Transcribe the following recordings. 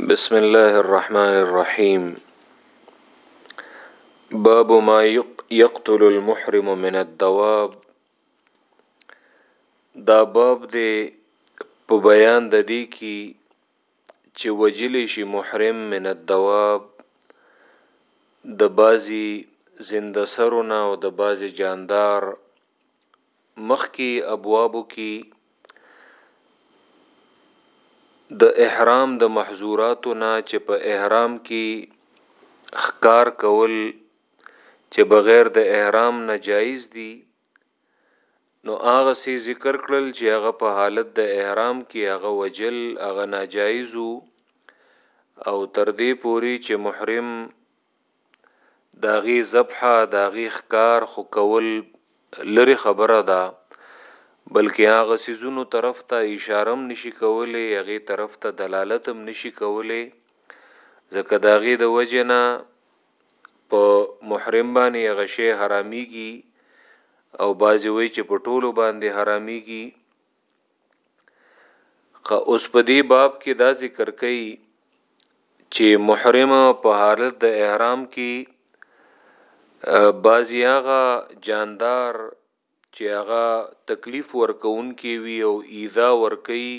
بسم الله الرحمن الرحيم باب ما يقتل المحرم من الدواب دا باب دی په بیان د دې کې چې وجل شي محرم من الدواب د بازي زنده سرونه او د بازي جاندار مخکي ابوابو کي د احرام د محظوراتو نه چې په احرام کي ښکار کول چې بغیر د احرام نه جایز دي نو هغه سي ذکر کړل چې هغه په حالت د احرام کې هغه وجل هغه ناجایز او تر دې پوري چې محرم د هغې ذبحه د هغې ښکار خو کول لرې خبره ده بلکې هغه سیزونو طرف ته اشاره هم نشي کولی هغې طرف ته دلالت هم نشي کولی ځکه د هغې د وجې نه په محرم باندې هغه شی حرامیږي او بعضې وایي چې په ټولو باندې حرامیږي خه اوس په دې باب کې دا ذکر کوي چې محرم په حالت د احرام کې بازی هغه جاندار چې هغه تکلیف ورکون کې وی او ایذا ورکي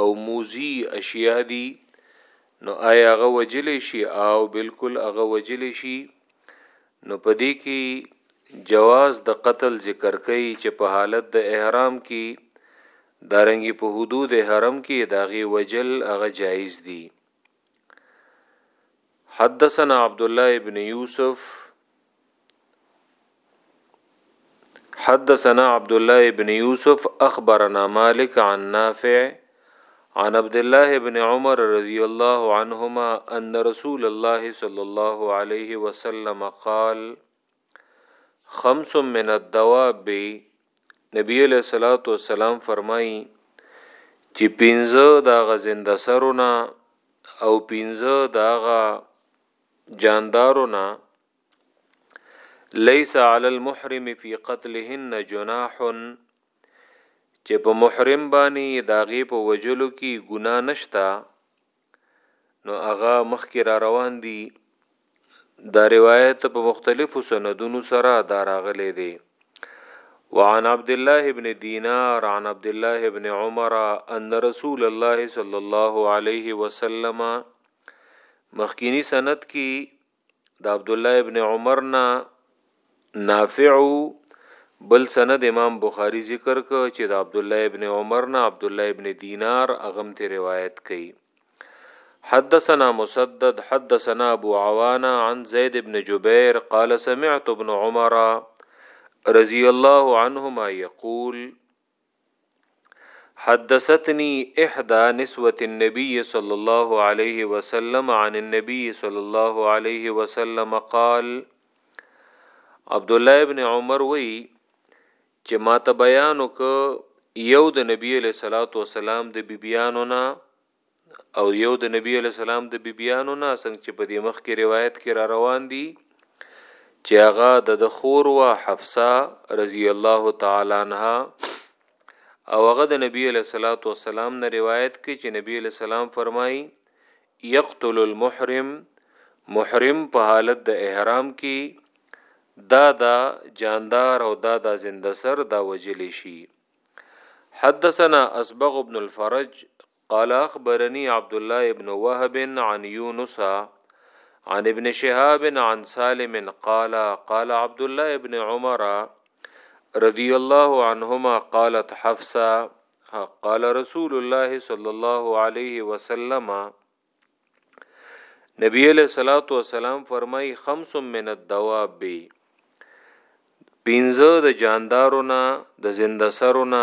او موزی اشیاء دي نو آیا هغه وجل شي او بالکل هغه وجل شي نو په دې کي جواز د قتل ذکر کوي چه په حالت د احرام کي دارنګي په حدود حرم کي داغي وجل هغه جائز دي حدثنا عبد الله ابن يوسف حدثنا عبد الله ابن يوسف اخبرنا مالك عن نافع عن عبد الله ابن عمر رضي الله عنهما ان رسول الله صلى الله عليه وسلم قال خمس من الدواب نبی علیہ الصلوۃ والسلام فرمایي چې پینځه دا غزنده سرونه او پینځه دا غ جاندارونه ليس على المحرم في قتلهن جناح چې په محرم باندې داغه په وجلو کې ګنا نشتا نو هغه مخکې را روان دي دا روایت په مختلفو سندونو سره دا راغلي دي وعن عبد الله ابن دينار عن عبد الله ابن عمر ان رسول الله صلى الله عليه وسلم مخکینی سند کې د عبد الله ابن عمر نه نافع بل سند امام بخاری ذکر ک چې د عبد الله ابن عمر نه عبد الله ابن دینار اغم ته روایت کړي حدثنا مسدد حدثنا ابو عوانه عن زید ابن جبیر قال سمعت ابن عمر رضی الله عنهما یقول حدثتني احدى نسوة النبي صلى الله عليه وسلم عن النبي صلى الله عليه وسلم قال عبد الله ابن عمر وی چې ما ته بیان وک یو د نبی له صلوات و سلام د بیبیانو نه او یو د نبی علیه السلام د بیبیانو نه څنګه چې په دې مخ کې روایت کې را روان دي چې هغه د د خور وا حفصه رضی الله تعالی عنها او هغه د نبی علیہ الصلوۃ والسلام نه روایت کوي چې نبی علیہ السلام فرمایي یقتل المحرم محرم په حالت د احرام کې دا دا جاندار او دا دا زنده سر دا وجل شي حدثنا اسبغ بن الفرج قال اخبرني عبد الله ابن وهب عن يونس عن ابن شهاب عن سالم قال قال عبد الله ابن عمر رضي الله عنهما قالت حفصة قال رسول الله صلى الله عليه وسلم نبی علیہ الصلوۃ والسلام فرمای خمس من الدواب پینځه د جاندارونه د زنده سرونه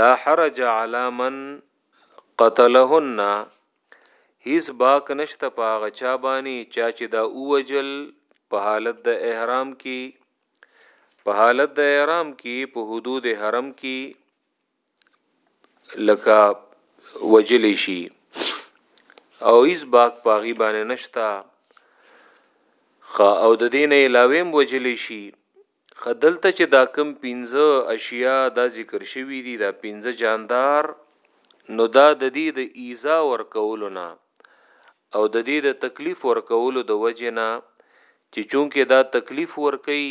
لا حرج علی من قتلهن هیڅ باک نشته پاغه چا بانی چا چې دا اوجل په حالت د احرام کې په حالت د احرام کې په حدود حرم کې لکه وجلی شي او هیڅ باک پاغي باندې نشتا او د دین علاوه هم وجلی شي خدلته چې دا کم 15 اشیاء دا ذکر شوی دي دا 15 جاندار نو دا د دې د ایزا ور کولو نه او د دې د تکلیف ور کولو د وجه نه چې چونکه دا تکلیف ور کوي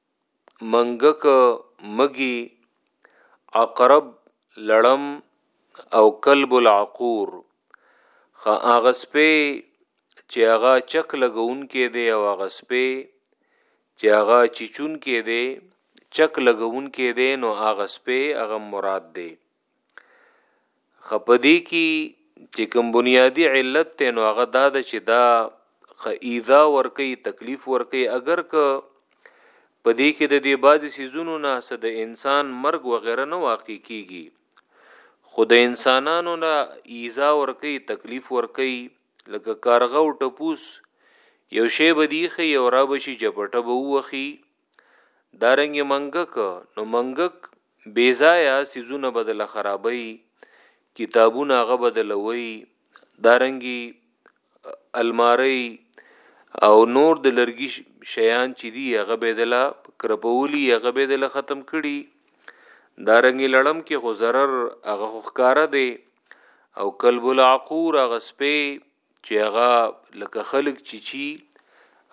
منګک، مږي، عقرب، لړم او کلب العقور خه هغه سپی چې هغه چک لګونکې دی او هغه سپی چې هغه چیچونکې دی چک لګونکې دی نو هغه سپی هغه مراد دی. خپدی کی چې کوم بنیادی علت ته نو هغه دا ده چې دا خ ایزا ورکی تکلیف ورکی اگر که په دې کې د دې بعضی سيزونو نه څه د انسان مرګ وغیره نه واقع کیږي خو د انسانانو نه ایزا ورکی تکلیف ورکی لکه کارغه او ټپوس یو شی به دیخي یو را بشي جپټه به وخی دارنګ منګک نو منګک بیزایا سیزونه بدل خرابوي کتابونه هغه بدلوي دارنګي الماری او نور د لرګي شیان چې دی هغه بدله کرپولی هغه بدله ختم کړي دارنګي لړم کې خو zarar هغه خکاره دی او کلب العقور هغه سپي چی هغه لکه خلق چی چی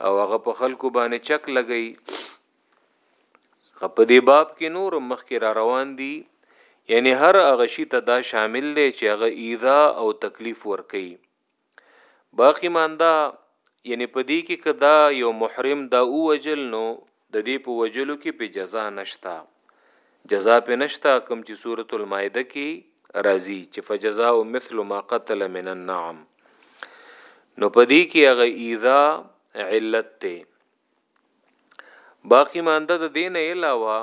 او هغه په خلکو باندې چک لګی په دې باب کې نور مخکې را روان دي یعنی هر هغه شی ته دا شامل دی چې هغه ایذا او تکلیف ور کوي باقی ماندا یعنی په دې کې کدا یو محرم دا او وجل نو د دې په وجلو کې په جزا نشته جزا په نشته کوم چې سورۃ المائده کې راضی چې فجزاء مثل ما قتل من النعم نو په دې کې هغه ایذا علت ته باقی مانده د دین علاوه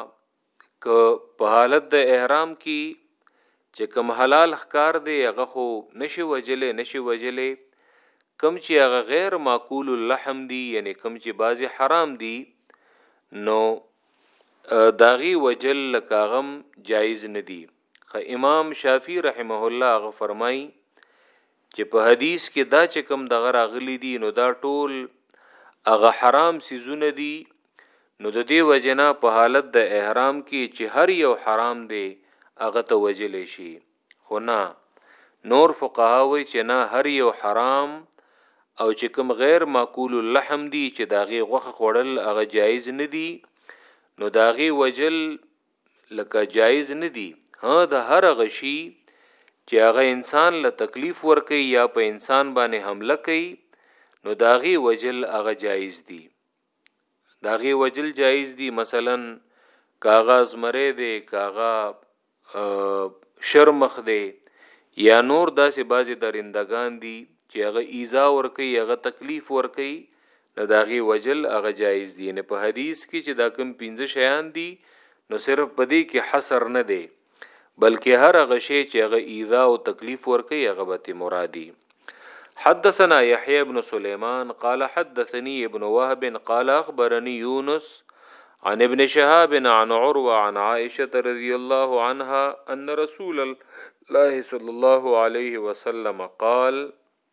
که په حالت د احرام کی چه کوم حلال ښکار دی هغه خو نشي وجلی نشي وجلی کم چې هغه غیر معقول اللحم دی یعنی کم چې بعضی حرام دی نو داغي وجل لکاغم جایز ندی خ امام شافعی رحمه الله غ فرمای چې په حدیث کې دا چې کوم دغه راغلي دي نو دا ټول هغه حرام سيزونه دي نو د دې وجنا په حالت د احرام کې چې هر یو حرام دی هغه ته وجل شي خو نه نور فقها وی چې نه هر یو حرام او چې کوم غیر معقول اللحم دی چې داغه غوخه خوړل هغه جایز نه دی نو داغه وجل لکه جایز نه دي ها د هر هغه شي چې هغه انسان له تکلیف ورکي یا په انسان باندې حمله کوي نو داغي وجل هغه جایز دي داغي وجل جایز دي مثلا کاغذ مری دی کاغه شرمخ دی یا نور داسې بازي درندگان دي چې هغه ایزا ور کوي هغه تکلیف ور کوي نو داغي وجل هغه جایز دی نه په حدیث کې چې دا کم پنځه شیان دي نو صرف په دې کې حصر نه دی بلکې هر هغه شی چې هغه ایذا او تکلیف ورکي هغه به مرادي حدثنا يحيى بن سليمان قال حدثني ابن وهب قال اخبرني يونس عن ابن شهاب عن عروه عن عائشه رضي الله عنها ان رسول الله صلى الله عليه وسلم قال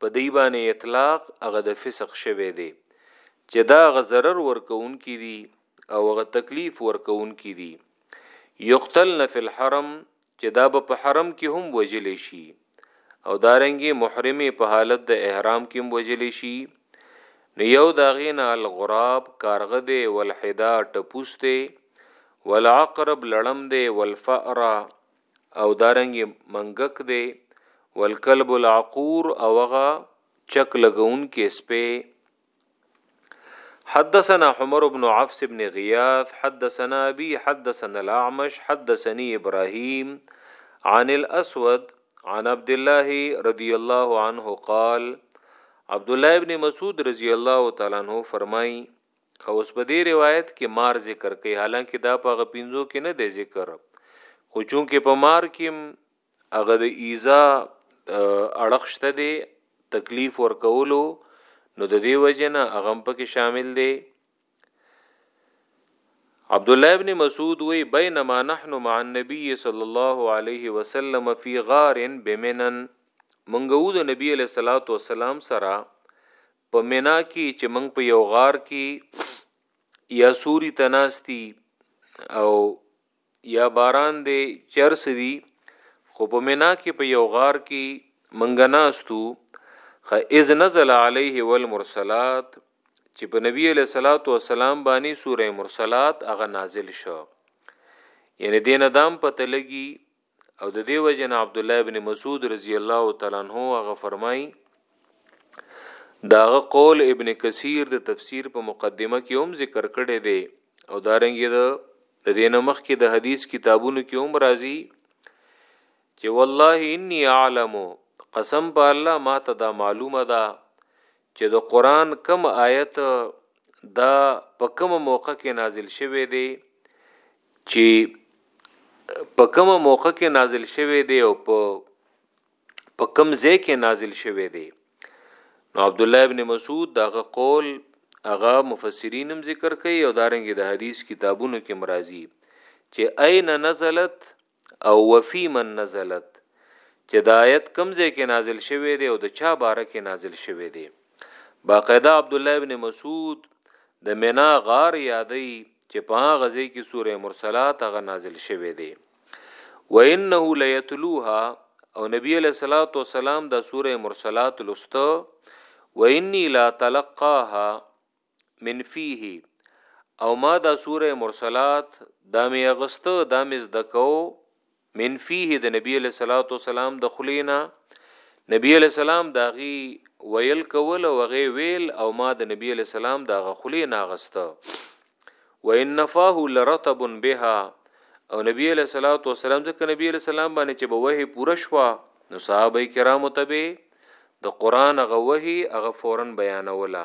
په دوی باندې اطلاق هغه د فسق شوی دی چې دا هغه ضرر ورکوونکي دي او هغه تکلیف ورکوونکي دي یقتلن فی الحرم چې دا به په حرم کې هم وجل شي او دارنګي محرمه په حالت د احرام کې هم وجل شي نو یو داغین الغراب کارغه دی والحدا ټپوسته والعقرب لړم دی والفأرا او دارنګ منګک دی والکلب العقور او هغه چک لګون کې سپه حدثنا حمر بن عفص بن غياث حدثنا ابي حدثنا الاعمش حدثني ابراهيم عن الاسود عن عبد الله رضي الله عنه قال عبد الله ابن مسعود رضي الله تعالى عنه فرمای خو اوس په دې روایت کې مار ذکر کوي حالانکه دا په هغه پنځو کې نه دی ذکر خو چونکه په مار کې هغه د ایزا اړخشته دی تکلیف ورکولو نو د دې وجنه هغه پکې شامل دی عبد الله ابن مسعود وی بینما نحن مع النبي صلی الله علیه وسلم فی غار بمنن منګو د نبی علیہ الصلوۃ والسلام سره په منا کی چه موږ په یو غار کی یا سوری تناستی او یا باران دی چرس دی خو په منا کی په یو غار کی منګ ناستو خ اذ نزل علیه والمرسلات چې په نبی علیہ الصلوۃ والسلام باندې سوره مرسلات هغه نازل شو یعنی دینه دام پته لګي او د دې وجه نه عبد الله ابن مسعود رضی الله تعالی عنہ هغه فرمایي داغه قول ابن کثیر د تفسیر په مقدمه کې هم ذکر کړی دی او دارنګ د دین مخ کې د حدیث کتابونو کې هم راځي چې والله انی اعلم قسم په الله ما ته دا معلومه ده چې د قران کم آیت دا په کوم موقع کې نازل شوی دی چی په کومه موقع کې نازل شوی دی او په په کوم ځای کې نازل شوی دی نو عبد الله ابن مسعود دغه قول هغه مفسرین هم ذکر کوي او دارنګ د دا حدیث کتابونو کې مرাজি چې اين نزلت او وفی من نزلت چې دا آیت کوم ځای کې نازل شوی دی او د چا باره کې نازل شوی دی باقاعده عبد الله ابن مسعود د مینا غار یادی چې په هغه ځای کې سوره مرسلات هغه نازل شوی دی وانه لیتلوها او نبی علیہ الصلوۃ والسلام د سوره مرسلات لسته وانی لا تلقاها من فيه او ما دا سوره مرسلات دا می اغسته دا می زده کو من فيه د نبی له صلوات و سلام د خلینا نبی له سلام دا غي ویل کول او غي ویل او ما د نبی له سلام دا غخلی ناغسته و ان نفاه لرطب بها او نبی له صلوات و سلام ځکه نبی له سلام باندې چې به وه پوره شو نو صحابه کرامو ته به د قران غوهي هغه فورن بیانوله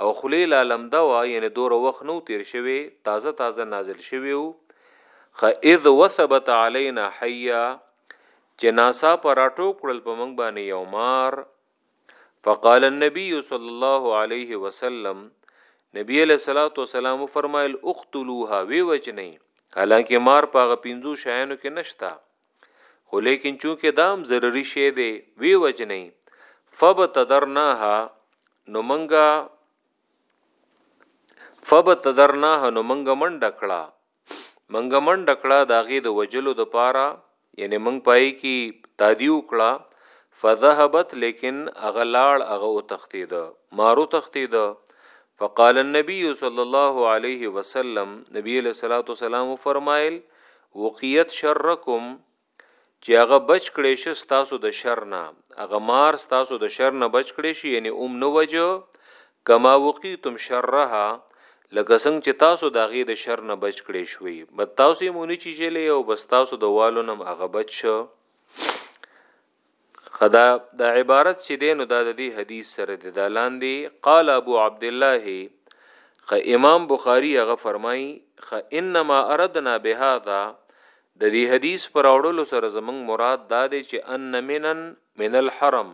او خوله یې لا لمده وه یعنې دوره وخت نه و تېر شوی تازه تازه نازل شوی و خه اذ وثبت علینا حیا چې ناسا پر راټو کړل په موږ باندې یو مار فقال النبي صلی الله علیه وسلم نبی علیہ الصلوۃ والسلام فرمایل اقتلوها وی وجنی حالانکه مار پاغه پینځو شایانو کې نشتا خو لیکن چونکه دام ضروري شی دی وی وجنی فبتدرناها نو منګه فبتدرناها نو منګه من ډکړه منګه من ډکړه داغه د وجلو د پاره یعنی منګ پای کی تادیو کړه فذهبت لیکن اغلاړ اغه او تختید مارو تختید فقال النبي صلی الله علیه وسلم نبی علیہ الصلوۃ والسلام فرمایل وقیت شرکم چې هغه بچ کړي شي تاسو د شر نه هغه مار تاسو د شر نه بچ کړي شي یعنی اوم نو وجه کما وقیتم شرها لکه څنګه چې تاسو د غي د شر نه بچ کړي شوي بد تاسو مونږ چی چلی او بس تاسو د والو نم هغه بچ شو خدا دا عبارت چې دی نو دا د دې حدیث سره دی دا لاندې قال ابو عبد الله خ امام بخاری هغه فرمایي خ انما اردنا بهذا د دې حدیث پر اورلو سره زمنګ مراد دا دی چې ان منن من الحرم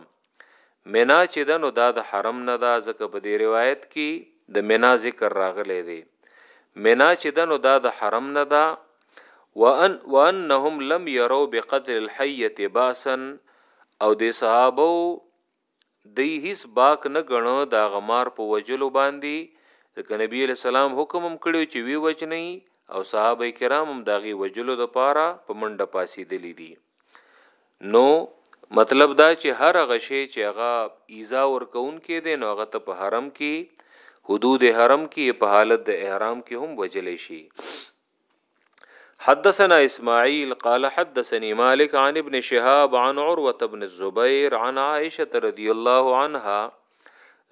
منا چې ده نو دا د حرم نه ده ځکه په دې روایت کې د منا ذکر راغلی دی منا چې ده نو دا د حرم نه ده وان وانهم لم يروا بقتل الحيه باسا او د صحابه دی هیڅ باک نه غنو دا غمار په وجلو باندې ځکه نبی علیہ السلام حکم هم کړو چې وی وجنی او صحابه کرام هم داغي وجلو د پاره په منډه پاسې دلی دي نو مطلب دا چې هر هغه شی چې هغه ایزا ورکون کې دی نو هغه ته په حرم کې حدود حرم کې په حالت د احرام کې هم وجل شي حدثنا اسماعيل قال حدثني مالك عن ابن شهاب عن عروة بن الزبير عن عائشة رضي الله عنها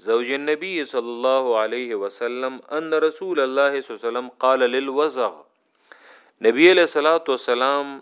زوج النبي صلى الله عليه وسلم أن رسول الله صلى الله عليه وسلم قال للوزغ نبي عليه الصلاة والسلام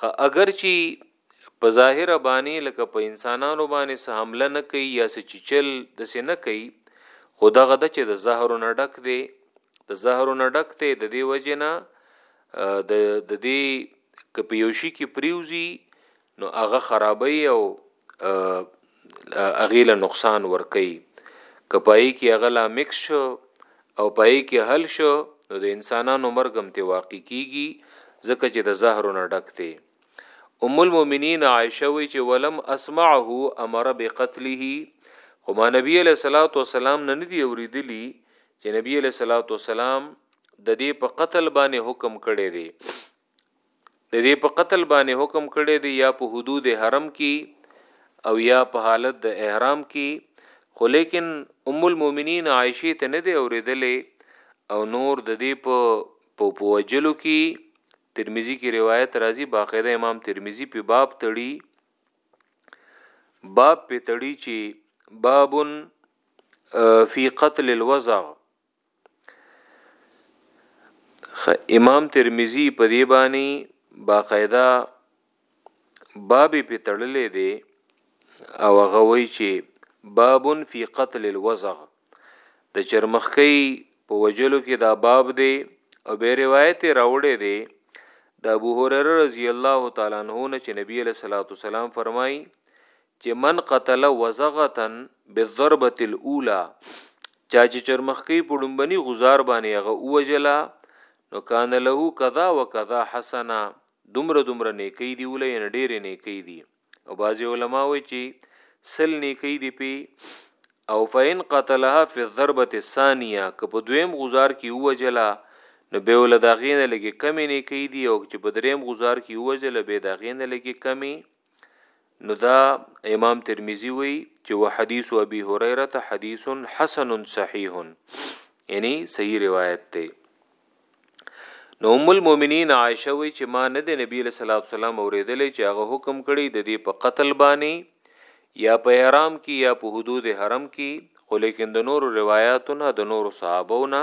خو اگر چی په ظاهر باندې لکه په انسانانو باندې سه حمله نه کوي یا سه چچل د سه نه کوي خو دغه د چې د زهر نه ډک دی د زهر نه ډک دی د دې وجنه د د دې کپیوشي کې پریوزی نو هغه خرابې او هغې له نقصان ورکوي که پای کې هغه لا مکس شو او پای کې حل شو نو د انسانانو مرګ هم ته واقع کیږي ځکه چې د زهر نه ډک دی ام المؤمنین عائشه وی چې ولم اسمعه امر بقتله خو ما نبی علیہ الصلوۃ والسلام نه ندی اوریدلی چې نبی علیہ الصلوۃ والسلام د دې په قتل باندې حکم کړی دی د دې په قتل باندې حکم کړی دی یا په حدود حرم کې او یا په حالت د احرام کې خو لیکن ام المؤمنین عائشه ته نه دی اوریدلې او نور د دې په په پوجلو کې ترمذی کې روایت راځي باقاعده امام ترمذی په باب تړي باب په تړي چې بابن فی قتل الوزغ امام ترمذی په دی باندې باقاعده باب په تړلې دی او هغه وی چې بابن فی قتل الوزغ د چرمخکی په وجلو کې دا باب دی او به روایت راوړې دی د ابو هرره رضی الله تعالی عنہ نه چې نبی له صلوات والسلام فرمایي چې من قتل وضغة بالضربة الاولى چا چې چرمخکې په ډومبني غزار باندې هغه اوجلا نو کان له کذا وکذا حسنا دومره دومره نیکی دی ولې نه ډېرې نیکی دی او بعضی علما وایي چې سل نیکی دی پی او فین قتلها فی الضربه الثانیه که په دویم غزار کې ووجلا نو به ول داغینه لګي کمی نیکی دی او چې په دریم غزار کې ووجلا به داغینه لګي کمی نو دا امام ترمذی وی چې وحدیث ابي هريره ته حدیث حسن صحیح یعنی صحیح روایت دی نو ام المؤمنین عائشه وی چې ما نه د نبی له صلوات والسلام اوریدلې چې هغه حکم کړی د دې په قتل باندې یا په احرام کې یا په حدود حرم کې خو لیکن د نورو روایتونو د نورو صحابو نه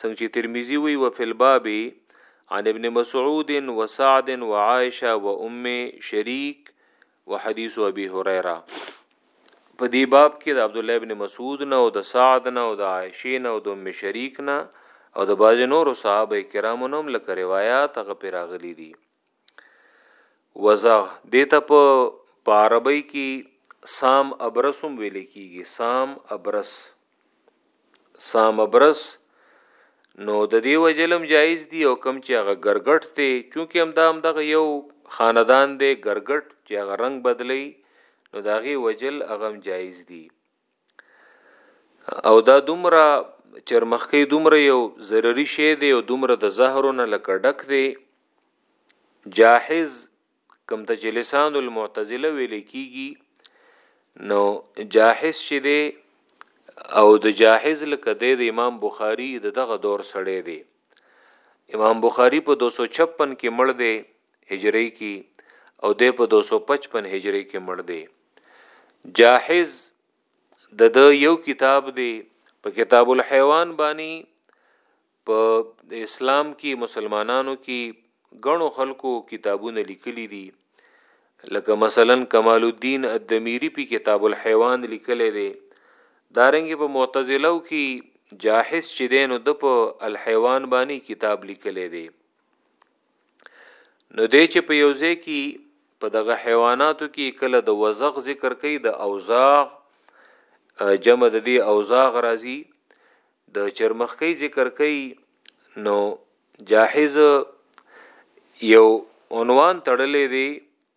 څنګه چې ترمذی وی او فل بابي عن ابن مسعود وسعد وعائشه وام شريك وحديث ابي هريره په دې باب کې د عبد الله ابن مسعود نه او د سعد نه او د عائشه نه او د ام شریک نه او د باز نور صحابه کرامو نوم لکه روایت هغه پر اغلی دي وزغ دته په عربی کې سام ابرسم ویل کیږي سام ابرس سامبرس نو د دې وجلم جایز دی او کم چې هغه ګرګټ ته چونکه هم دا هم دغه یو خاندان دی ګرګټ چې هغه رنگ بدلی نو داغه وجل هغه جایز دی او دا دومره چرمخکې دومره یو ضروري شی دی او دومره د زهرو نه لکه ډک دی جاهز کوم ته چې لسان المعتزله ویل کیږي نو جاحظ چې دی او د جاحظ لکه د امام بخاری د دغه دور سړی دی امام بخاری په 256 کې مړ دی هجری کې او د په 255 هجری کې مړ دی جاحظ د د یو کتاب دی په کتاب الحیوان باندې په اسلام کې مسلمانانو کې غنو خلکو کتابونه لیکلي دي لکه مثلا کمال الدین الدمیری په کتاب الحیوان لیکلی دی دارنګ په معتزله کې جاحس چې دین د په الحیوان باندې کتاب لیکلی دی نو دی چې په یوځه کې په دغه حیواناتو کې کله د وزغ ذکر کوي د اوزاغ جمع د دې اوزاغ راځي د چرمخکۍ ذکر کوي نو جاحظ یو عنوان تړلې دی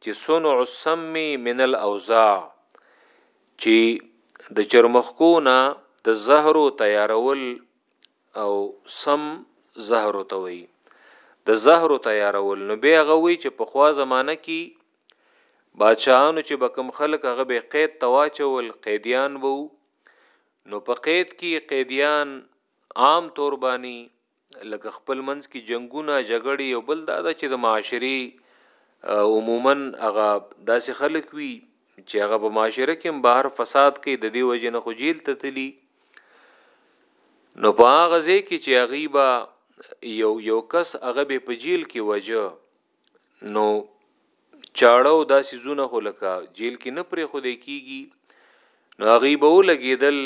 چې صنع السم من الاوزاع چې د چرمخکو نه د زهرو تیارول او سم زهرو ته وي د زهرو تیارول نو بیا غوي چې په خوا زمانہ کې بادشاہانو چې بکم خلک هغه به قید تواچول قیدیان وو نو په قید کی قیدیان عام طور بانی لکه خپل منځ کی جنگونه جګړی او بل دا ده چې د معاشری عموما هغه داسې خلک وی چې هغه په معاشره کې بهر فساد کوي د دې وجه نه خو جیل ته تلی نو په هغه ځای کې چې غیبا یو یو کس هغه به په جیل کې وجه نو چاړه او دا سيزونه خو لکه جیل کې نه پرې خو دې کیږي نو هغه به ولګیدل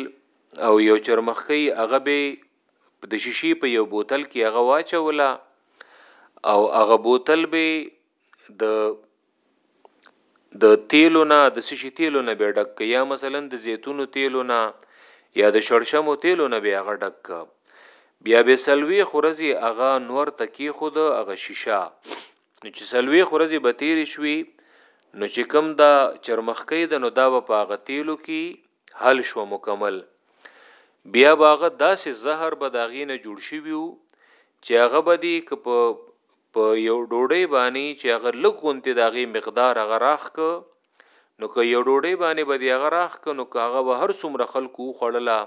او یو چرمخکی هغه به د شیشې په یو بوتل کې هغه واچوله او هغه بوتل به د د تیلو نه د څه شي تیلو نه به ډک یا مثلا د زیتونو تیلو نه یا د شړشمو تیلو نه به هغه ډک بیا به سلوي خورزي هغه نور تکي خود هغه شیشه نو چې سلوي خورزي به تیر شوي نو چې کم دا چرمخکې د نو دا په هغه تیلو کې حل شو مکمل بیا باغه داسې زهر به داغینه جوړ شي ویو چې هغه به دی ک په په یو ډوډۍ باندې چې هغه لږ غونتې د هغې مقدار هغه راخ که نو که یو ډوډۍ باندې به دی هغه راخ که نو که هغه به هر څومره خلکو وخوړله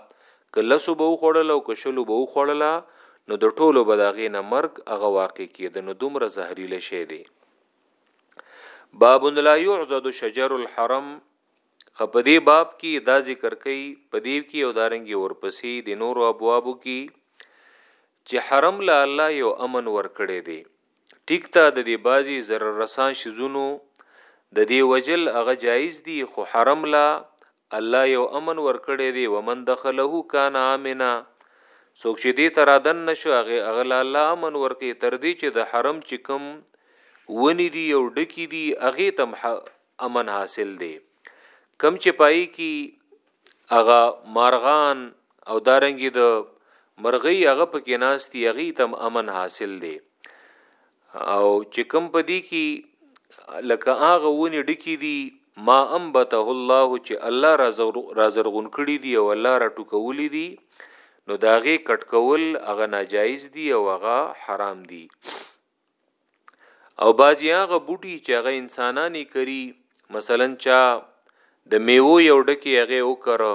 که لسو به وخوړله او که شلو به وخوړله نو د ټولو به د هغې نه مرګ هغه واقع کېده نو دومره زهریله شی دی باب لا يعضد شجر الحرم خپدې باب کې دا ذکر کوي پدې کې او دارنګي ورپسې د نورو ابوابو کې چی حرم له الله یو امن ورکړی دی ټیک ته ددی بعضی ضرر رسان شیزونو ددی وژل هغه جایز دی خو حرم له الله یو امن ورکړی دی ومن دخله کان آمنا څوک چی دی ته رادن نشو هغه هغه له الله امن ورکی تر دی چی د حرم چی کوم ونی دی او ډکی دی هغه تم امن حاصل دی کم چې پای کی هغه مارغان او دارنګي د مرغۍ هغه پکې ناشتي هغه تم امن حاصل دی او چې کم پدی کی لکه هغه ونی ډکی دی ما انبته الله چې الله رازرغون کړی دی او الله را ټوکولی دی نو داغه کټکول هغه ناجایز دی او هغه حرام دی او بعضی هغه بوټي چې هغه انسانانی کری مثلا چا د میوو یو ډکی هغه وکړو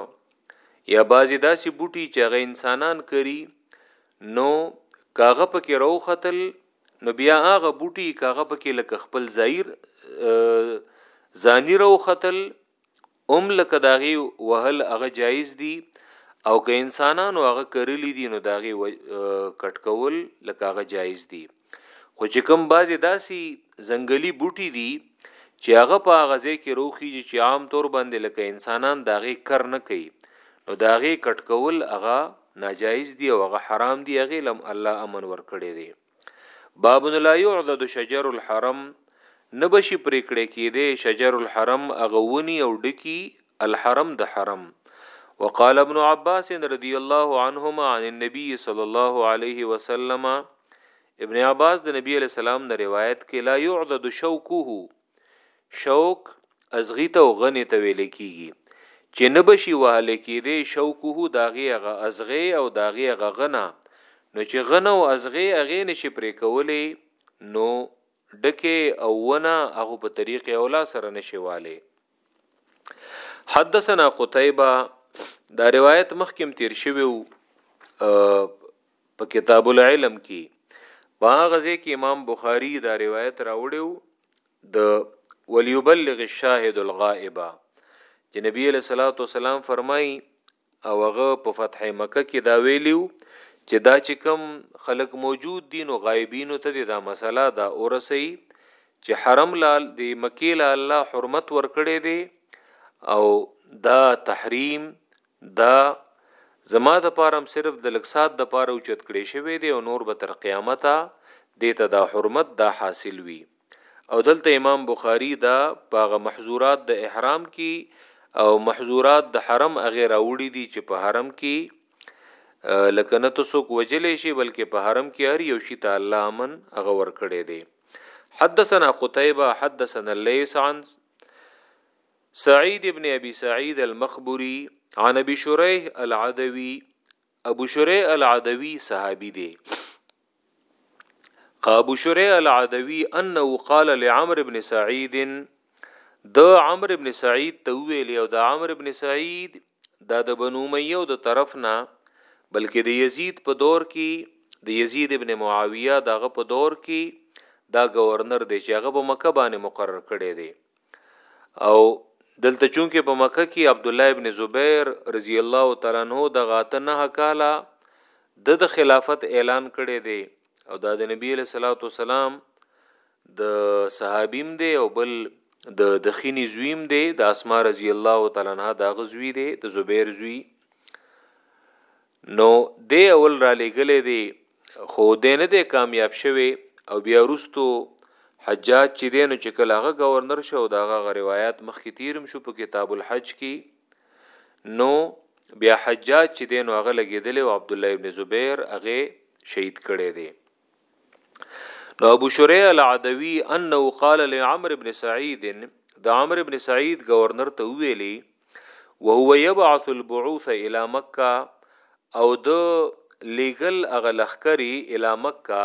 یا بعضی داسې بوټي چې هغه انسانان کری نو کاغه پکې روختل نو بیا هغه بوټي کاغه پکې لکه خپل ظاهر ځانی روختل ام لکه داغي وهل هغه جایز دي او که انسانانو هغه کرلی دي نو داغي کټکول لکه هغه جایز دي خو چې کوم بازي داسي زنګلي بوټي دي چې هغه په هغه ځای کې روخي چې عام طور باندې لکه انسانان داغي کر نه کوي نو داغي کټکول هغه ناجایز دي او هغه حرام دي هغه لم الله امن ور کړی دي باب لا يعضد شجر الحرم نبشي پرې کړې کېده شجر الحرم اغونی او ډکی الحرم د حرم وقال ابن عباس رضی الله عنهما عن النبي صلی الله علیه وسلم ابن عباس د نبی علی السلام نه روایت کې لا يعضد شوکه شوک ازغی ته او غنی ته ویل کیږي چې نه بشي وهل کېدی شوکه داغي هغه ازغی او داغي هغه غنه نو چې غنه او ازغی هغه نشي پرې کولی نو ډکه او ونه هغه په طریقې اولا سره نشي والی حدثنا قتيبه دا روایت مخکم تیر شوی په کتاب العلم کې په هغه ځای کې امام بخاری دا روایت راوړیو د وليبلغ الشاهد الغائبه چې نبی له صلوات والسلام فرمای او هغه په فتح مکه کې دا ویلیو چې دا چې کم خلق موجود دي نو غایبینو ته دا مسله دا اورسي چې حرم لال د مکی له الله حرمت ورکړي دي او دا تحریم دا زما د پاره هم صرف د لکسات د پاره اوچت کړی شوی دی او نور به تر قیامته دیته دا حرمت دا حاصل وی او دلته امام بخاری دا پاغه محظورات د احرام کی او محظورات د حرم اغه راوړي دي چې په حرم کې لکه نه تاسو کو وجلې شي بلکې په حرم کې هر یو شي ته الله امن اغه ور کړی دی حدثنا قتيبه حدثنا الليث عن سعيد ابن ابي سعيد المخبري عن ابي شريح العدوي ابو شريح العدوي صحابي دي ابو شريح العدوي انه قال لعمر ابن سعيد د عمر ابن سعيد ته ویل او د عمر ابن سعيد دا د بنو امیه او د طرف نه بلکې د یزید په دور کې د یزید ابن معاویه دغه په دور کې دا گورنر دی چې هغه په مکه باندې مقرر کړی دی او دلته چونکه په مکه کې عبد الله ابن زبیر رضی الله تعالی عنہ د غاته نه کاله د خلافت اعلان کړي دی او دا د نبی له صلوات والسلام د صحابیم دی او بل د دخینی زویم دی د اسماء رضی الله تعالی عنها د غزوی دی د زبیر زوی نو دی اول را لېږلی دی خو دی نه دی کامیاب شوی او بیا وروستو حجاج چې دی نو چې کله هغه ګورنر شو دا هغه روایت مخکې تیرم شو په کتاب الحج کې نو بیا حجاج چې دی نو هغه لګېدلی او عبدالله ابن زبیر هغه شهید کړی دی نو ابو شریع العدوی انه قال لعمر ابن سعید د عمر ابن سعید گورنر ته ویلی وهو يبعث البعوث الى مکه او د لیګل اغه لخکری الى مکه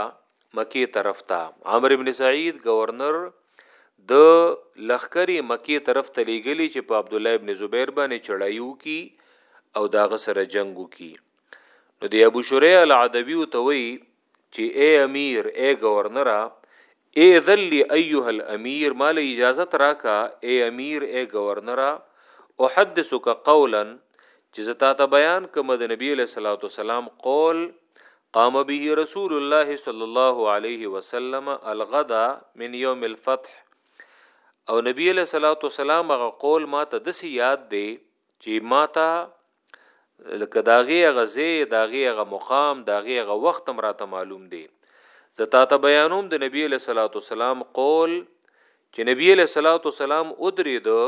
مکی طرف ته عمر ابن سعید گورنر د لخکری مکی طرف ته لیګلی چې په عبد الله ابن زبیر باندې چړایو کی او داغه سره جنگو کی نو دی ابو شریع العدوی ته وی چې اے امیر اے گورنر اے ذلی ایها الامیر مال اجازه تراکا اے امیر اے گورنر احدثک قولا چې زتا ته بیان کوم د نبی له صلوات والسلام قول قام به رسول الله صلی الله علیه وسلم الغدا من یوم الفتح او نبی له صلوات والسلام غ قول ما ته د یاد دی چې ما ته لکه داغي غزه داغي غ مقام داغي غ وخت هم راته معلوم دی زه تا ته بیانوم د نبی له صلوات والسلام قول چې نبی له صلوات والسلام ادری دو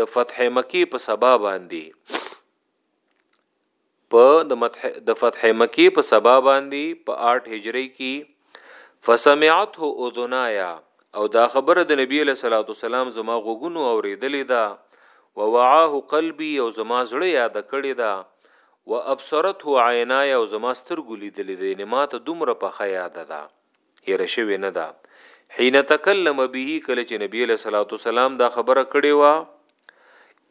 د فتح مکی په سبا باندې په د فتح مکی په سبا باندې په 8 هجری کې فسمعته اذنایا او دا خبره د نبی له صلوات والسلام زما غوګونو اوریدلې ده و وعاه قلبي او زما زړه یاد کړی ده و ابصرته عینایا او زما سترګو لیدلې ده یعنی ما ته دومره په خیا ده ده هیر شوی نه ده حين تکلم به کله چې نبی له صلوات والسلام دا خبره کړې و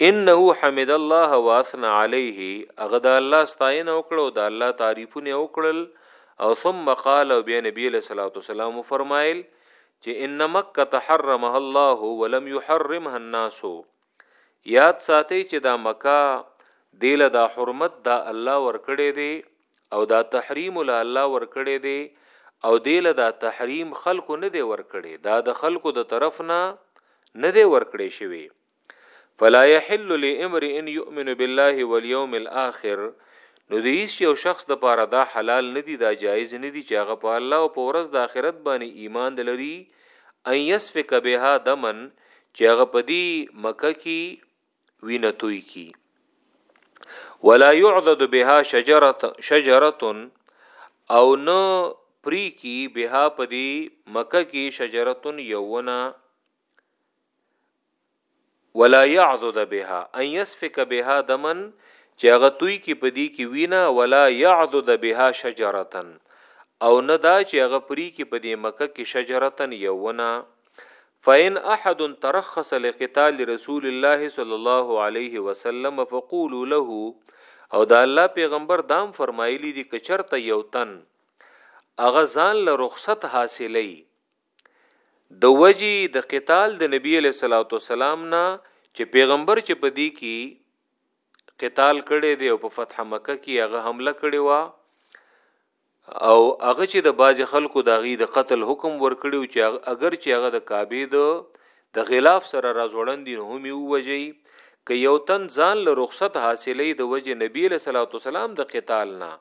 انه حمد الله واثنى عليه هغه د الله ستاینه وکړه او د الله تعریفونه وکړل او ثم قال او بیا نبی له صلوات والسلام فرمایل چې ان مکه تحرمها الله ولم يحرمها الناس یاد ساتي چې دا مکه دیله دا حرمت دا الله ورکړي دی او دا تحریم له الله ورکړی دی او دی له دا تحریم خلکو نه دی ورکړی دا د خلکو د طرف نه نه دی ورکړی شوی فلا يحل لامرئ ان يؤمن بالله واليوم الاخر نو د هیڅ یو شخص د پاره دا حلال نه دی دا جایز نه دی چې هغه په الله او په ورځ د آخرت باندې ایمان لري ان يسفك بها دمن چې هغه په دې مکه کې وینه توی کی ولا يعضد بها شجره شجره او نه پری کی بها پدی مکه کی شجرتون یونا ولا يعضد بها ان يسفك بها دمن چې هغه توی کی پدی کی وینا ولا يعضد بها شجرتن او نه دا چې هغه پری کی پدی مکه کی شجرتن یونا فإن أحد ترخص لقتال رسول الله صلی الله علیه وسلم فقولوا له او دا الله پیغمبر دام فرمایلی دی که چرته یو تن اغه ځان له رخصت حاصلې د وجی د قتال د نبی له صلوات والسلام نه چې پیغمبر چې پدی کی قتال کړي دی او په فتح مکه کې هغه حمله کړي وا او هغه چې د باج خلکو د غي د قتل حکم ورکړي چې اگر چې هغه د کعبه د د غلاف سره راځوړندې همي ووجي که یو تن ځان له رخصت حاصلې د وجه نبی له صلوات والسلام د قتال نه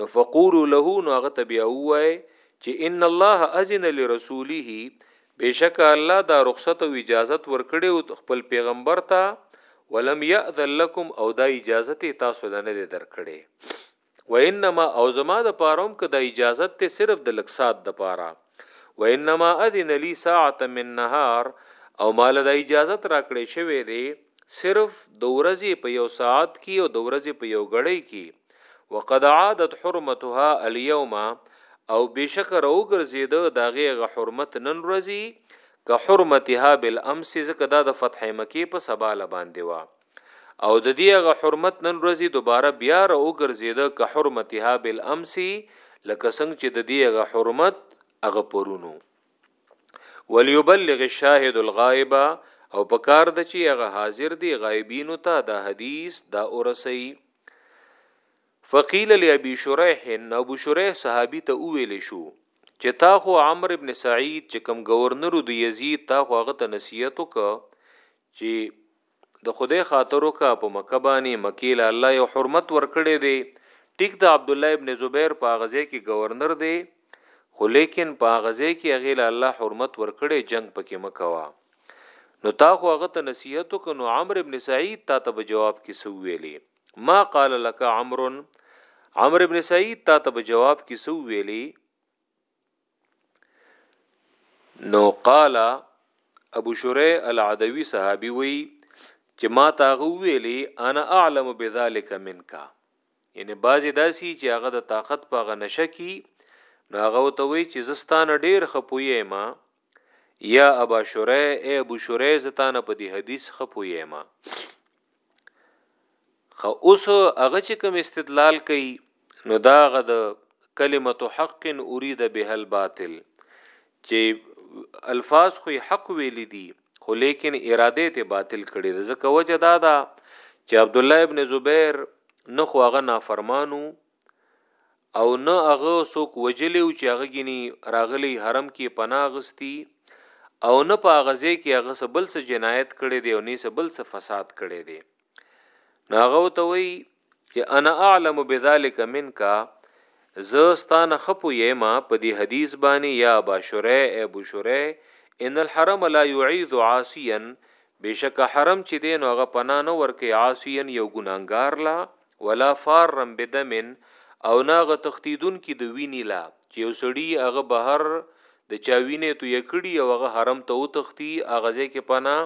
نو فقور له نو هغه تبیا وای چې ان الله اذن لرسوله بېشکه الله دا رخصت او اجازت ورکړی او خپل پیغمبر ته ولم یاذن لكم او دا اجازت تاسو له نه دی درکړی و انما او زما د پاروم که دا اجازت ته صرف د لکسات د پاره و انما اذن لي ساعه من نهار او مال دا اجازت راکړی شوی دی صرف د ورځې په یو ساعت کې او د ورځې په یو غړی کې وقد عادت حرمتها اليوم او بشک روګرزید داغه غ حرمت نن ورځی که حرمتها بالامس زکه دا د فتح مکی په سبا لباندې وا او د دې غ حرمت نن ورځی دوباره بیا روګرزید که حرمتها بالامس لکه څنګه چې د دې غ حرمت هغه پرونو وليبلغ الشاهد الغائب او پکار د چې هغه حاضر دی غایبینو ته د حدیث دا اورسي فقیل لابی شریح ابو شریح صحابی ته ویل شو چې تا خو عمر ابن سعید چې کم گورنر د یزید تا خو هغه ته نصیحت وک چې د خدای خاطر وک په مکه باندې مکیل الله یو حرمت ورکړي دی ټیک د عبد الله ابن زبیر په غزه کې گورنر دی خو لیکن په هغه ځای کې هغې له الله حرمت ورکړی جنګ پکې مه کوه نو تا خو هغه ته نصیحت وکړ نو عمرو ابن سعید تا ته به جواب کې څه ویلې ما قال لک عمرو عمرو ابن سعید تا ته به جواب کې څه ویلې نو قال ابو شریع العدوی صحابي وی چې ما تاغه ویلې انا اعلم بذلک منکا یعنی بعضی داسی چې هغه د طاقت په هغه نشه کی نو هغه ته وی چې زستانه ډیر خپوی ما یا ابا شره ای ابو شره زتانه په دی حدیث خپوی ما خو اوس هغه چې کوم استدلال کوي نو دا غد کلمت حق اريد به الباطل چي الفاظ خو یې حق ویلي دي خو لیکن اراده ته باطل کړي ده ځکه وجه دا ده چې عبد الله ابن زبیر نه خو هغه نافرمانو او نه هغه څوک وجلی او چې هغه غني راغلی حرم کې پناه غستی او نه په غزه کې هغه سبل څه جنایت کړي دی او نه سبل څه فساد کړي دی ناغه ته وی چې انا اعلم بذلک منک زه ستانه خپو یما په دې حدیث باندې یا بشره ای بشره ان الحرم لا يعيذ عاصيا بشک حرم چې دین هغه پنا نه ورکه عاصيا یو ګناګار لا ولا فارم بدمن او ناغه تختیدون کی د وینی لا چې یو سړي هغه بهر د چا وینې تو یې کړي او هغه حرم ته وتښتي هغه ځای کې پنا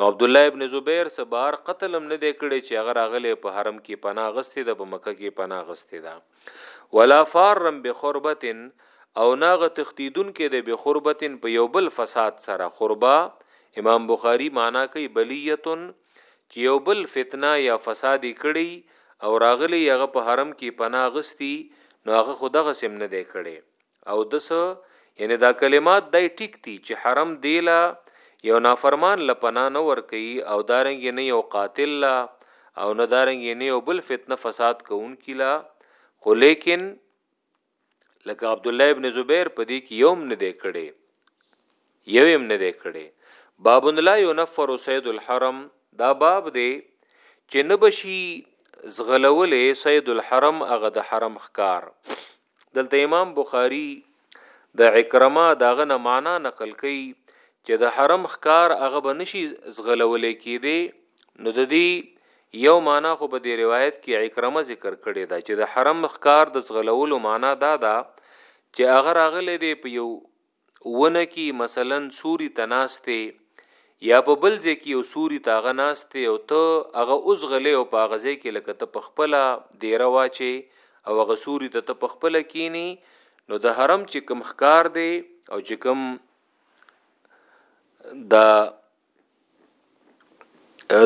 نو عبد الله ابن زبیر سه بهر قتل هم نه دی کړی چې هغه راغلی په حرم کې پنا غستې ده په مکه کې پنا غستې ده ولا فارم بخربتن او ناغه تختیدون کې ده بخربتن په یو بل فساد سره خربا امام بخاری معنا کوي بلیتن چی یو بل فتنه یا فساد یی کړی او راغلی یی هغه په حرم کی پناه اغستی نو هغه خو دغسی هم نه دی کړی او ده څه یعنی دا کلمات دای ټیک دی چی حرم دی له یو نافرمان له پناه نه ورکوی او دارنګی نه یو قاتل له او نه دارنګی نه یو بل فتنه فساد کونکی له خو لیکن لکه عبد الله ابن زبیر په دې کې یوم نه دی کړي یوم نه دی کړي باب لا ينفر سید الحرم دا باب دی چې نبشي زغلولې سید الحرم هغه د حرم خکار دلته امام بخاری د عکرمه داغه نه معنا نقل کړي چې د حرم خکار هغه بنشي زغلولې کېده نو د دې یو معنی خو په دې روایت کې عکرمه ذکر کړې ده چې د حرم ښکار د ځغلولو معنی دا ده چې هغه راغلی دی په یو ونه کې مثلا سوري ته ناسته یا په بل ځای کې یو سوري ته هغه ناسته او ته هغه اوس غلې او په هغه ځای کې لکه ته په خپل دیره واچې او هغه سوري ته ته په خپل کینی نو د حرم چې کم ښکار دی او چې کم د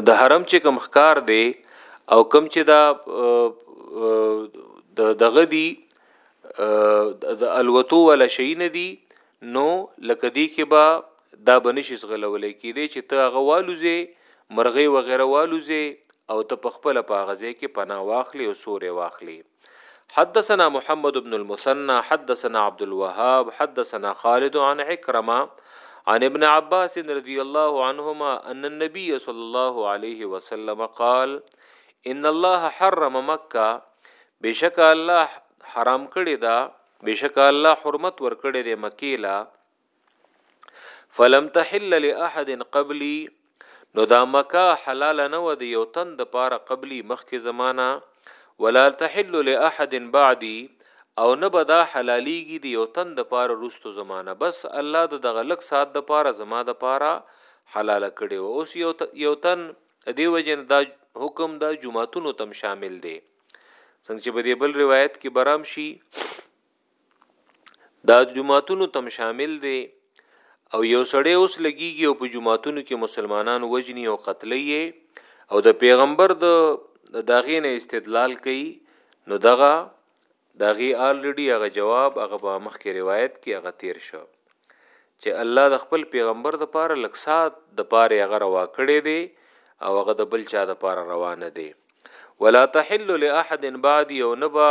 د حرم چې کم خکار دی او کم چې دا د دغه دی د الوتو ولا شي نه دی نو لکه دی کې با دا بنشي زغلولې کې دی چې ته هغه والوځي مرغې وغیره والوځي او ته په خپل پاغزه کې پناه واخلې او سورې واخلې حدثنا محمد بن المثنى حدثنا عبد الوهاب حدثنا خالد عن عكرمة عن ابن عباس رضي الله عنهما أن النبي صلى الله عليه وسلم قال إن الله حرم مكة بشك الله حرام کړی دا بشک الله حرمت ور کړی د مکی لا فلم تحل لاحد قبلی نو دا مکه حلال نه و د یو تن د پاره قبلی مخکې زمانہ ولا تحل لاحد بعدی او نه به دا حلالیږي د یو تن د پاره روستو زمانہ بس الله د دغه لک سات د پاره زما د پاره حلال کړي و اوس یو یو تن دی وجن دا حکم دا جمعتون تم شامل دی څنګه چې په دې بل روایت کې برام شي دا جمعاتونو تم شامل دی او یو سړی اوس لګیږي او په جمعاتونو کې مسلمانان وجنی او قتلې او د پیغمبر د داغې نه استدلال کوي نو دغه داغي الریډي هغه جواب هغه په مخ کې روایت کې هغه تیر شو چې الله د خپل پیغمبر د پاره لکسات د پاره هغه روا کړی دی او هغه د بل چا د پاره روانه دی ولا تحل لاحد بعد یو نبا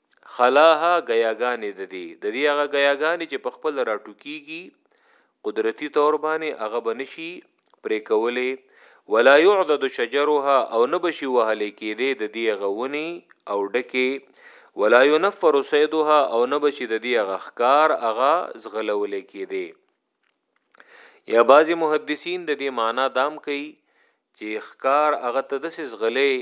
خلاها ګياګانې ددې ددې هغه ګياګانې چې په خپله راټوکيږي قدرتي طور باندې هغه به نشي پرې کولې ولا يعضد شجرها او نه بشي وهلې کېدې ددې هغه ونی او ډکې ولا ينفر صيدها او نه بشي ددې هغه ښکار هغه زغلولې کېدې یا بعضی محدثین د دې معنا دام کوي چې اخکار هغه ته د سس غلې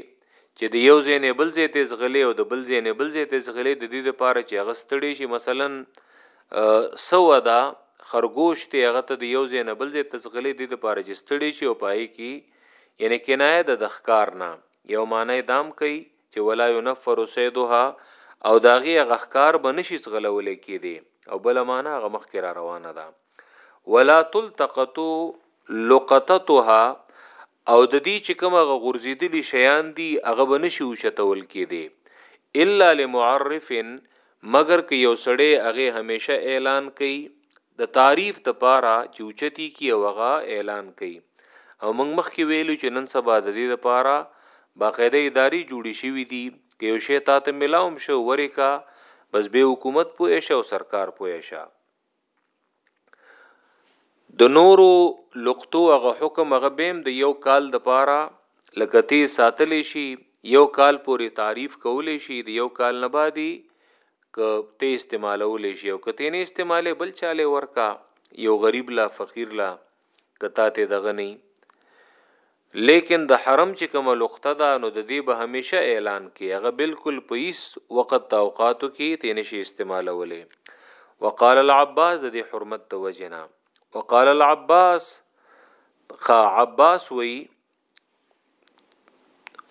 چې د یو ځای نه بل ځای ته زغلې او د بل ځای نه بل ځای ته زغلې د دې لپاره چې هغه ستړي شي مثلا سو دا خرګوش ته هغه ته د یو ځای نه بل ځای ته زغلې د دې لپاره چې ستړي شي او پای کې یعنی کنایه د دخکار نه یو معنی دام کوي چې ولا ينفر صيدها او داغي هغه ښکار به نشي څغلول کېدی او بل معنا هغه مخ کې را روانه ده ولا تلتقط لقطتها او د دې چې کومه غورځېدلی شیان دي هغه به نشي اوچتول کېدی الا لمعرف مگر که یو سړی هغه همیشه اعلان کوي د تعریف د پاره چې اوچتې کړي او هغه اعلان کړي او موږ مخکې ویلو چې نن سبا د دې د پاره باقاعده ادارې جوړې شوي دي که یو شی تا ته ملاو هم شو ورې کا بس بې حکومت پوه شه او سرکار پوه شه د نورو لقطو هغه حکم هغه بیم د یو کال د پاره لکته ساتلې شي یو کال پورې تعریف کولې شي د یو کال نه بادي که ته استعمالولی شي او که ته نه استعمالې بل چاله ورکا یو غریب لا فقیر لا که تا ته دغه نه لیکن د حرم چې کومه لقطه ده نو د دې به همیشه اعلان کې هغه بالکل په هیڅ وخت د اوقاتو کې ته نشي استعمالولې وقال العباس د دې حرمت د وجنه وقال العباس قا عباس وی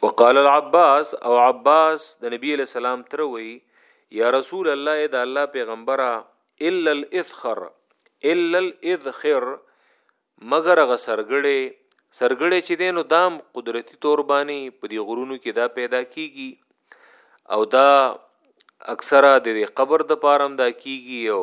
وقال العباس او عباس د نبی له سلام تر وی یا رسول الله دا الله پیغمبره الا الاذخر الا الاذخر مگر غ سرګړې سرګړې چې دینو دام قدرتی تور باندې په دی غرونو کې دا پیدا کیږي او دا اکثره د قبر د پارم دا کیږي او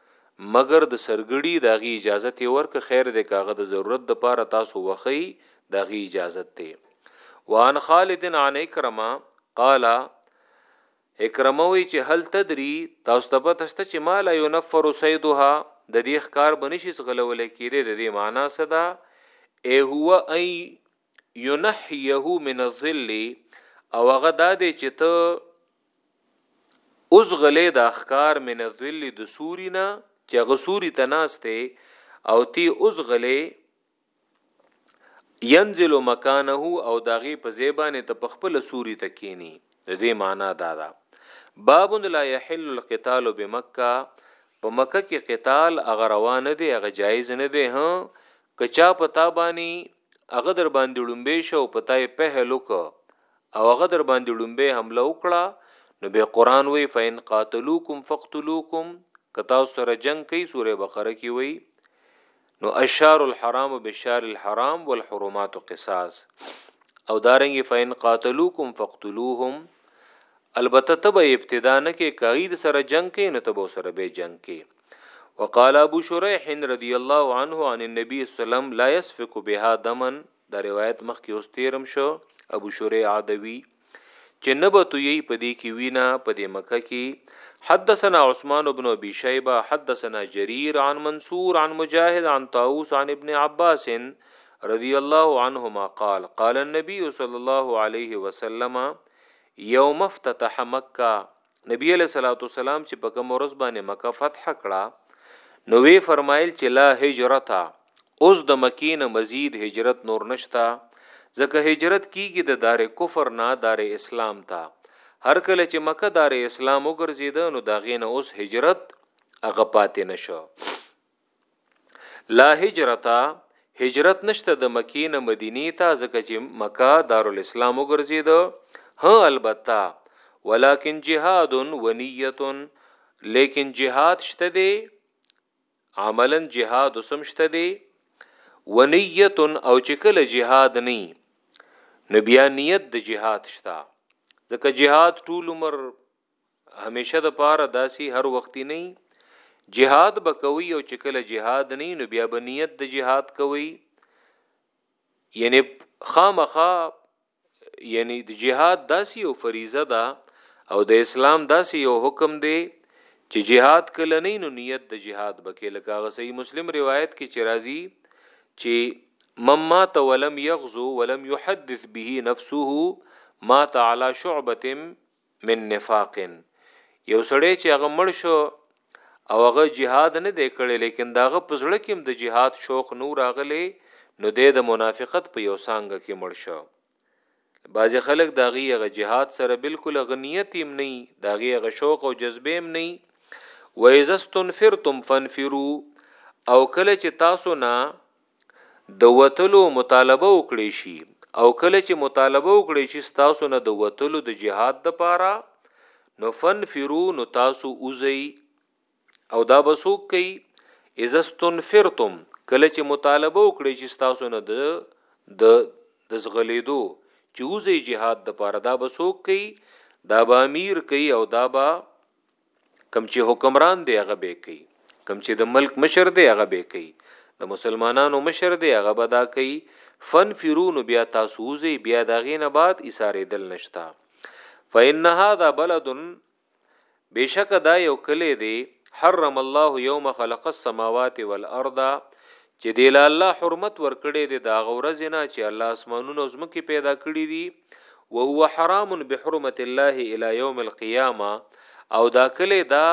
مګر د سرګړي د هغي اجازت یې ورکه خیر دی که هغه د ضرورت د پاره تاسو وخی د هغي اجازت دی وان خالد عن اکرمه قال اکرمه وی چې هل تدری تاسو ته پته شته چې ما لا ينفر سیدها د دې ښکار بنشي څغلول کېده د دې معنا صدا ای هو ای ينحيه من الظل او هغه دا دی چې ته اوس غلې د اخکار من الظل د سوري نه چې هغه سوري تناسته او تی اوس غلې ينزل مکانه او داغي په زیبانه ته په خپل سوري تکینی د دې معنی دا ده باب لا يحل القتال بمکه په مکه کې قتال اگر روان دي هغه جایز نه دي ها که چا په تا باندې هغه در باندې ړومبی شو او په تا یې پهل وکړ او هغه در باندې ړومبی حمله وکړه نو به قران وی فین قاتلوکم فقتلوکم کتا سره جنگ کوي سوره بقره کې وی نو اشار الحرام بشار الحرام والحرمات قصاص او دارنګ فین قاتلوکم فقتلوهم البته تب ابتدا نه کې کاید سره جنگ کوي نو تب سره به جنگ کوي وقال ابو شريح رضی الله عنه عن النبي صلی الله علیه وسلم لا يسفك بها دما دا روایت مخ کې اوس تیرم شو ابو شريح عدوی چې نبتو یی پدې کې وینا پدې مکه کې حدثنا عثمان بن ابي شيبه حدثنا جرير عن منصور عن مجاهد عن طاووس عن ابن عباس رضی الله عنهما قال قال النبي صلى الله عليه وسلم يوم افتتح مکه، نبي عليه الصلاة والسلام چې په کومه ورځ باندې مکه فتح کړه نو وی فرمایل چې لا هجرته اوس د مکې نه مزید هجرت نور نشته ځکه هجرت کیږي د دار کفر نه دار اسلام ته هر کله چې مکه دار اسلام وګرځیده نو دا غینه اوس هجرت هغه پاتې نشو لا هجرتا هجرت نشته د مکی نه مدینی ته ځکه چې مکه دارالاسلام وګرځید ها البته ولکن جهاد و نیت لیکن جهاد شته دی عملا جهاد سم شته دی و نیت او چې کله جهاد نه نو بیا نیت د جهاد شته ځکه جهاد ټول عمر همیشه د پاره داسي هر وخت نه جهاد بکوي او چې کله جهاد نه نو بیا به نیت د جهاد کوي یعنی خامخا یعنی د جهاد داسي او فریضه ده او د اسلام داسي یو حکم دی چې جهاد کله نه نو نیت د جهاد بکې لکه هغه صحیح مسلم روایت کې چې راځي چې مما تولم یغزو ولم يحدث به نفسه مات على شعبه من نفاق یو سړی چې هغه مړ شو او هغه جهاد نه دی کړی لیکن داغه په زړه کې د جهاد شوق نو راغلی نو دی د منافقت په یو څنګه کې مړ شو بعضی خلک داغي هغه جهاد سره بالکل غنیت هم نه داغي هغه شوق او جذبه هم نه و اذا استنفرتم فانفروا او کله چې تاسو نه د وتلو مطالبه وکړی شی او کله چی مطالبه وکړی شی ستاسو نه د وتلو د جهاد د پاره نو فنفرو نو تاسو اوزی او دا بسوک کئی اذا استنفرتم کله چی مطالبه وکړی شی ستاسو نه د د د زغلیدو چی اوزی جهاد د پاره دا بسوک کئی دا با امیر کئی او دا با کم چې حکمران دی هغه به کوي کم چې د ملک مشر دی هغه به کوي د مسلمانانو مشر دی هغه به دا کوي فن فیرون بیا تاسو وزي بیا دا غینه بعد اساره دل نشتا فإن هذا بلد بشک دا یو کلی دی حرم الله یوم خلق السماوات والارض چې دی له الله حرمت ورکړي دی دا غورز نه چې الله اسمانونو زمکه پیدا کړی دي وهو حرام بحرمت الله الى يوم القيامه او دا کله دا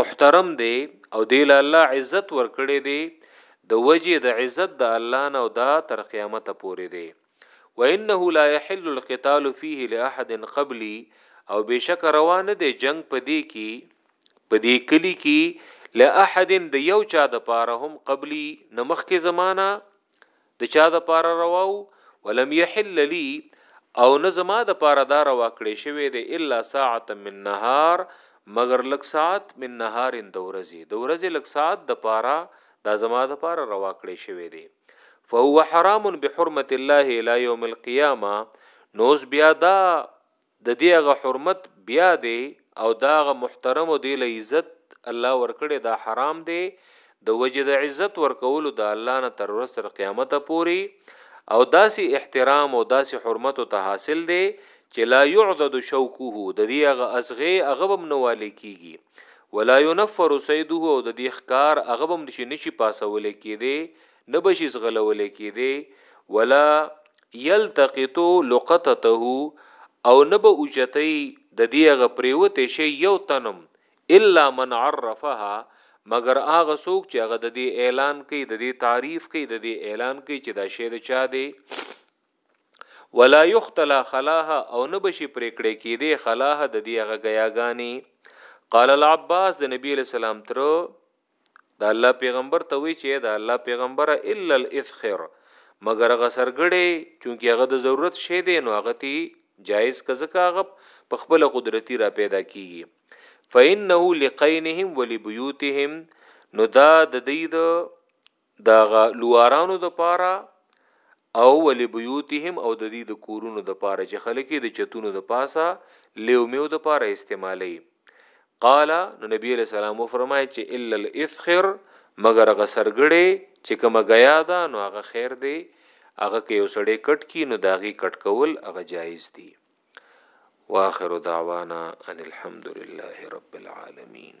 محترم دی او دی له الله عزت ورکړي دی د وجه د عزت د الله نه او دا تر قیامت پورې دی وانه لا يحل القتال فيه لاحد قبلي او بشک روان دی جنگ پدې کې پدې کلی کې لاحد د یو چا د پاره هم قبلي نمخ کې زمانہ د چا د پاره رواو ولم يحل لي او نه زما د پاره دا روا کړې شوی دی الا ساعه من نهار مگر لک ساعت من نهار د ورځې د ورځې لک ساعت د پاره دا زما د پاره روا کړې شوی دی فهو حرام بحرمت الله الى يوم القيامه نوز بیا دا ددې هغه حرمت بيا دې او دا هغه محترم او دې له عزت الله ورکړې دا حرام دې د وجې د عزت ورکولو د الله نه تر ورځ تر قيامته پورې او داسې احترام او داسې حرمت ته حاصل دې چې لا يعضد شوکه ددې هغه ازغې هغه بم نه والې کيږي ولا ينفر صيده او ددې ښکار هغه بم نشي نشي پاسولې کيدې نه بشي زغلول کېدی ولا یلتقطو لقطته او نه به اوچتای د دې هغه پریوتې شی یو تنم الا من عرفها مګر هغه څوک چې هغه د دې اعلان کوي د دې تعریف کوي د دې اعلان کوي چې دا شی د چا دی ولا یختلا خلاها او نه بشي پرېکړې کې دی خلاها د دې هغه غیاګانی قال العباس د نبی له سلام تر د الله پیغمبر ته وی چې د الله پیغمبره الا الاذخر مګر هغه سرګړی چونکی هغه د ضرورت شی دی نو هغه تی جایز کزکه هغه په خپل قدرتی را پیدا کیږي فانه لقینهم ولبیوتهم نو دا د دې د داغه لوارانو د پاره او ولې بیوتهم او د دې د کورونو د پاره چې خلک د چتونو د پاسه لیو میو د پاره استعمالي قال نو نبی علیہ السلام فرمای چې الا الاذخر مگر غسرګړې چې کوم غیا ده نو هغه خیر دی هغه کې یو سړی کټ کی نو داغي کټ کول هغه جایز دی واخر دعوانا ان الحمد لله رب العالمین